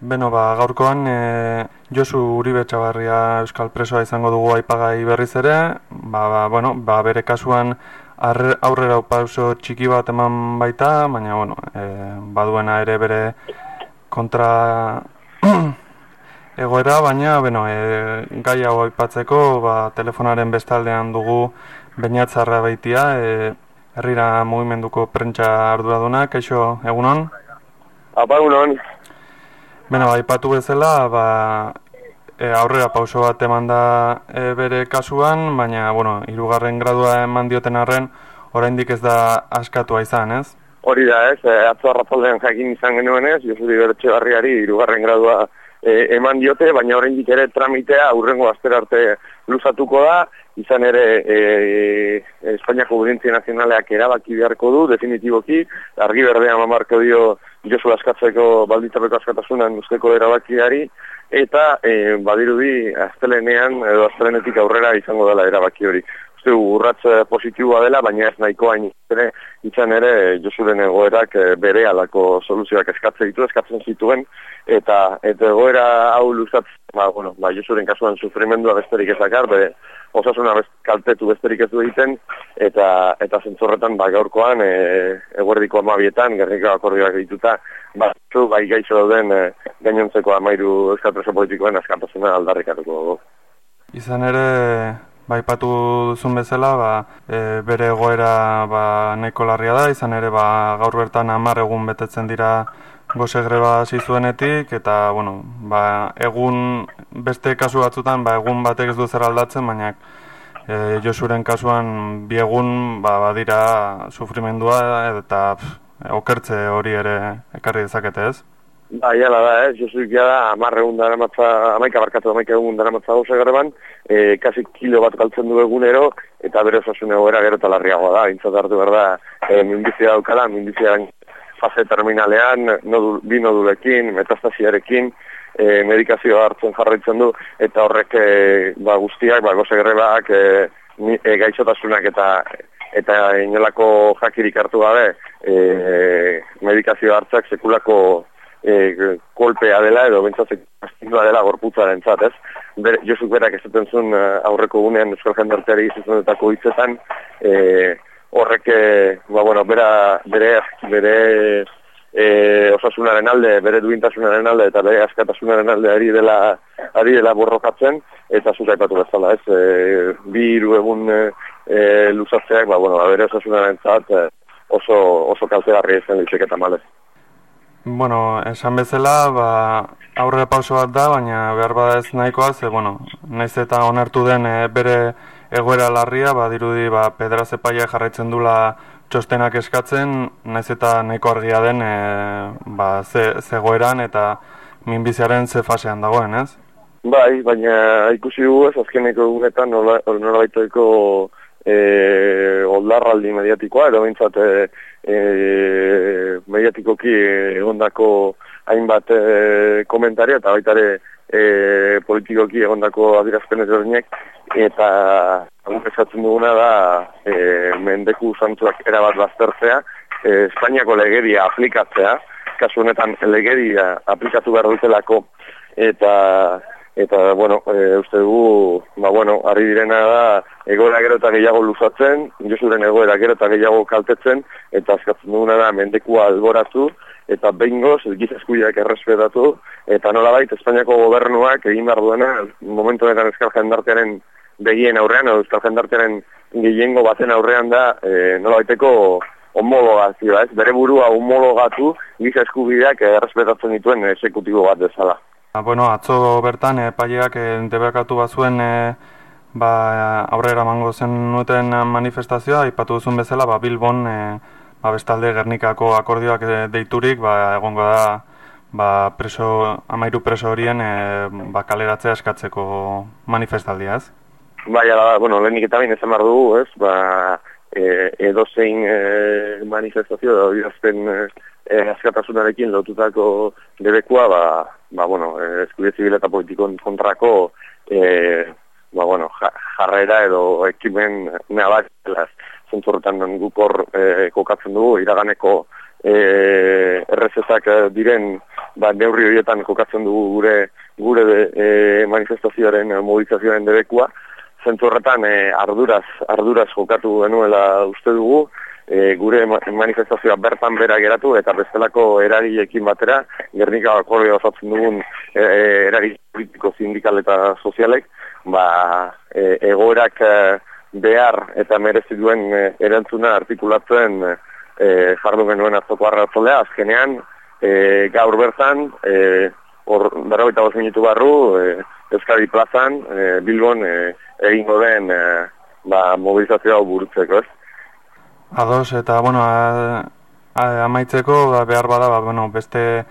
Beno, ba, gaurkoan e, Josu Uribe Txabarria Euskal Presoa izango dugu aipagai berriz ere, ba, ba, bueno, ba, bere kasuan arre, aurrera pauso txiki bat eman baita, baina bueno, e, baduena ere bere kontra egoera, baina bueno, e, gai hau aipatzeko ba, telefonaren bestaldean dugu bainatzarra baitia, e, herrira mugimenduko prentsa arduraduna, kaixo, egunon? Apa, egunon. Beno, aipatu bezala, ba, e, aurrera pauso bat eman da e, bere kasuan, baina, bueno, irugarren gradua eman dioten arren, oraindik ez da askatua izan, ez? Hori da, ez, e, atzo arrapaldean jakin izan genuen ez, Josuri Bertxe Barriari irugarren gradua e, eman diote, baina oraindik ere tramitea aurrengo azter arte luzatuko da, izan ere e, e, Espainiako Audientzia Nazionaleak erabaki beharko du, definitiboki, argi berdea mamarko dio Josu askatzeko balditzapeko askatasunan usteko erabakiari, eta e, badirudi aztelenean edo aztelenetik aurrera izango dela erabaki hori uste urratz positiboa dela, baina ez nahiko hain ere, izan ere Josuren egoerak eh, bere alako soluzioak eskatzen ditu, eskatzen zituen, eta eta egoera hau luzat, ba, bueno, ba, Josuren kasuan sufrimendua besterik ezakar, bere osasuna best, kaltetu besterik ez du egiten, eta, eta zentzorretan ba, gaurkoan, e, eguerdiko amabietan, gerriko akordioak dituta, ba, zu, bai gaixo dauden e, gainontzeko amairu eskatresa politikoen askatasuna aldarrikatuko dugu. Izan ere, Bai, patu duzun bezala, ba, e, bere egoera ba, nahiko larria da, izan ere ba, gaur bertan hamar egun betetzen dira goze greba zizuenetik, eta bueno, ba, egun beste kasu batzutan, ba, egun batek ez du zer aldatzen, baina e, Josuren kasuan bi egun ba, badira sufrimendua eta pff, okertze hori ere ekarri dezakete ez? Ba, jala da, eh? Josuik da, amarre egun dara matza, amaika barkatu, amaika egun dara matza gauza garban, e, kasi kilo bat galtzen du egunero, eta bere osasun egoera gero talarriagoa da, intzat hartu behar da, e, minbizia daukala, minbizia fase terminalean, nodul, bi nodulekin, metastasiarekin, e, medikazioa hartzen jarraitzen du, eta horrek e, ba, guztiak, ba, goze gerrebak, e, e, gaixotasunak eta eta inolako jakirik hartu gabe, e, medikazioa hartzak sekulako e, kolpea dela edo bentsatzek astindua dela gorputzaren zat, ez? Ber, Josuk berak esaten zuen e, aurreko gunean Euskal Jendarteari izuzunetako hitzetan, e, horrek, ba, bueno, bera, bere, bere e, osasunaren alde, bere duintasunaren alde, eta bere askatasunaren alde ari dela, ari dela borrokatzen, eta zuka ipatu bezala, ez? E, bi iru egun e, luzatzeak, ba, bueno, ba, bere osasunaren zat, oso, oso kaltegarri ezen ditzek eta malez. Bueno, esan bezala, ba, aurre pauso bat da, baina behar bada ez nahikoa, ze, bueno, naiz eta onartu den e, bere egoera larria, ba, dirudi, ba, pedra zepaia jarraitzen dula txostenak eskatzen, naiz eta nahiko argia den, e, ba, ze, zegoeran eta minbiziaren ze fasean dagoen, ez? Bai, baina ikusi dugu ez, azkeneko egunetan nola, nola baitoiko e, oldarraldi mediatikoa, edo bintzat, e, e, mediatikoki egondako hainbat e, komentario eta baita ere e, politikoki egondako adirazpen ezberdinek. Eta guk esatzen duguna da e, mendeku santuak erabat baztertzea e, Espainiako legedia aplikatzea. Kasu honetan legedia aplikatu behar dutelako. Eta eta bueno, e, uste dugu, ba bueno, harri direna da egoera gero eta gehiago luzatzen, josuren egoera gero eta gehiago kaltetzen, eta azkatzen duguna da mendekua alboratu, eta behingoz, gizaskuiak errespetatu, eta nola baita Espainiako gobernuak egin behar duena, momentu honetan eskal jendartearen begien aurrean, edo eskal jendartearen gehiengo baten aurrean da, e, nola baiteko homologazioa, ez? Bere burua homologatu gizaskubideak errespetatzen dituen esekutibo bat dezala. Ba, bueno, atzo bertan epaileak e, debekatu bazuen e, ba, aurrera mango zen nuten manifestazioa, ipatu duzun bezala, ba, Bilbon e, ba, bestalde Gernikako akordioak deiturik, ba, egongo da ba, preso, amairu preso horien e, ba, kaleratzea eskatzeko manifestaldia, ez? Bai, ala, bueno, lehenik eta bain ezan dugu, ez? Ba, e, edo zein e, manifestazio da, idazten e, askatasunarekin lotutako debekua, ba, ba, bueno, eh, eskubide zibil eta politikon kontrako e, ba, bueno, jarrera edo ekimen neabak zentzorretan gukor e, kokatzen dugu, iraganeko e, errezetak diren ba, neurri horietan jokatzen dugu gure gure e, manifestazioaren mobilizazioaren debekua, zentzu horretan e, arduraz, arduraz jokatu genuela uste dugu, e, gure manifestazioa bertan bera geratu eta bestelako eragilekin batera, Gernika akordio osatzen dugun e, e politiko, sindikal eta sozialek, ba, e, egoerak e, behar eta merezi duen e, erantzuna artikulatzen e, jardu genuen atzoko arrazolea, azkenean, e, gaur bertan, e, hor, berroita minutu barru, e, Euskadi plazan, e, Bilbon, e, egingo den e, ba, mobilizazioa burutzeko, ez? Ados, eta, bueno, a, a, amaitzeko, ba, behar bada, ba, bueno, beste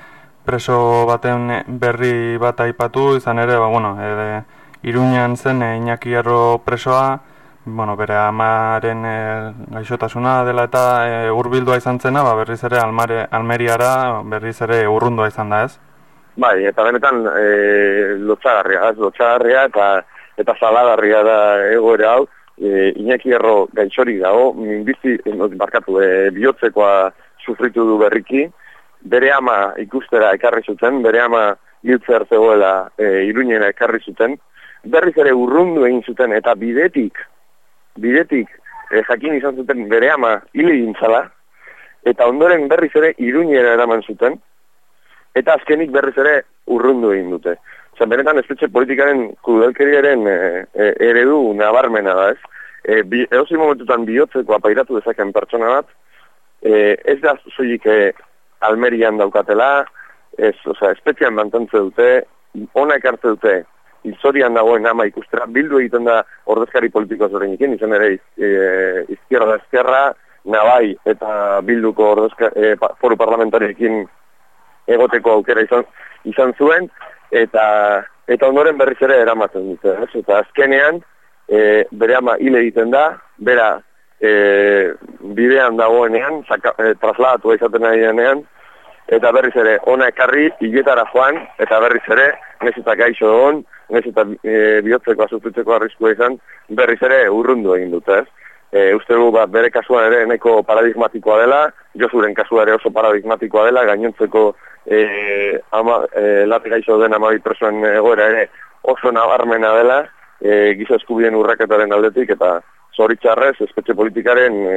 preso baten berri bat aipatu, izan ere, ba, bueno, e, iruñan zen e, Iñaki Erro presoa, bueno, bere amaren e, gaixotasuna dela eta e, urbildua izan zena, ba, berriz ere almare, almeriara, berriz ere urrundua izan da, ez? Bai, eta benetan e, lotxagarria, ez, lotxagarria eta eta zalagarria da egoera hau, e, Iñaki erro gaitxori dago, minbizi, barkatu, e, bihotzekoa sufritu du berriki, bere ama ikustera ekarri zuten, bere ama hiltzer zegoela e, iruñera ekarri zuten, berriz ere urrundu egin zuten, eta bidetik, bidetik e, jakin izan zuten bere ama hile gintzala, eta ondoren berriz ere iruñera eraman zuten, eta azkenik berriz ere urrundu egin dute. Zan benetan espetxe politikaren kudelkeriaren e, e, eredu nabarmena da ez. E, bi, momentutan bihotzeko apairatu dezaken pertsona bat, e, ez da zoik e, almerian daukatela, ez, oza, espetxean mantentze dute, ona ekarte dute, izorian dagoen ama ikustera, bildu egiten da ordezkari politiko zoren ikin, izan ere e, izkierra da ezkerra, nabai eta bilduko ordezka, e, foru parlamentariekin egoteko aukera izan, izan zuen, eta eta ondoren berriz ere eramaten dute, ez? Eta azkenean e, bere ama hile egiten da, bera e, bidean dagoenean, saka, e, trasladatu izaten nahi denean, eta berriz ere ona ekarri hiletara joan, eta berriz ere nez eta gaixo egon, nez eta e, bihotzeko asututzeko arriskua izan, berriz ere urrundu egin dute, ez? E, uste du, bat, bere kasuan ere neko paradigmatikoa dela, jozuren kasua ere oso paradigmatikoa dela, gainontzeko e, ama, e, lati gaixo den amabi personen egoera ere oso nabarmena dela e, giza eskubien urraketaren aldetik eta zoritxarrez espetxe politikaren e,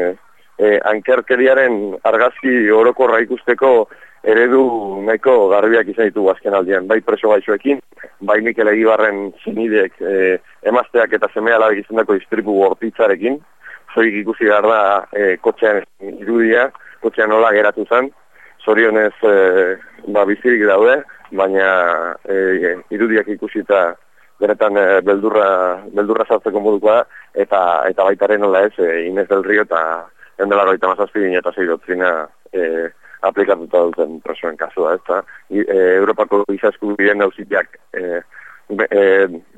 e, ankerkeriaren argazki orokorra ikusteko eredu nahiko garbiak izan ditu azken aldean, bai preso gaixoekin, bai Mikel Egibarren zinidek e, emazteak eta semea labek izan dako istripu gortitzarekin, zoik ikusi gara da e, kotxean irudia, kotxean nola geratu zen, zorionez e, ba, bizirik daude, baina e, irudiak ikusita benetan e, beldurra, beldurra sartzeko modukoa, eta, eta baitaren nola ez, e, Inez del Rio eta endela goita mazazpi eta zei doktrina e, aplikatuta duten presoen kasua, ez da. E, Europako izasku biren dauzitiak e, e,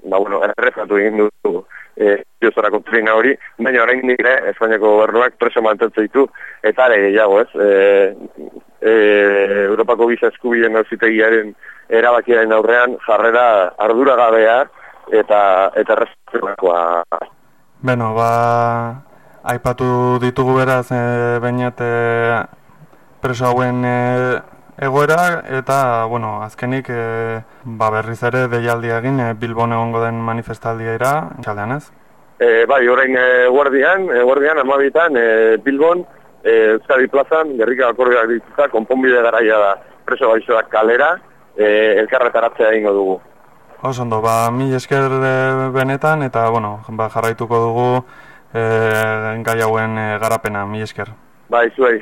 ba, bueno, errezatu egin du e, jozorako trina hori, baina orain nire Espainiako gobernuak preso mantentzen ditu, eta ere gehiago ez, e, e, Europako giza eskubien auzitegiaren erabakiaren aurrean jarrera arduragabea eta eta errezkoa. Beno, ba, aipatu ditugu beraz, e, bainat e, preso hauen e, egoera eta bueno, azkenik e, ba berriz ere deialdia egin e, Bilbon egongo den manifestaldia ira, txaldean ez? E, bai, orain e, guardian, e, guardian amabitan e, Bilbon, e, Euskadi plazan, gerrika akordeak dituta, konponbide garaia da preso baixoak kalera, e, elkarretaratzea ingo dugu. Osondo, ba, mi esker benetan eta bueno, ba, jarraituko dugu e, gai hauen garapena, mi esker. Bai, zuei.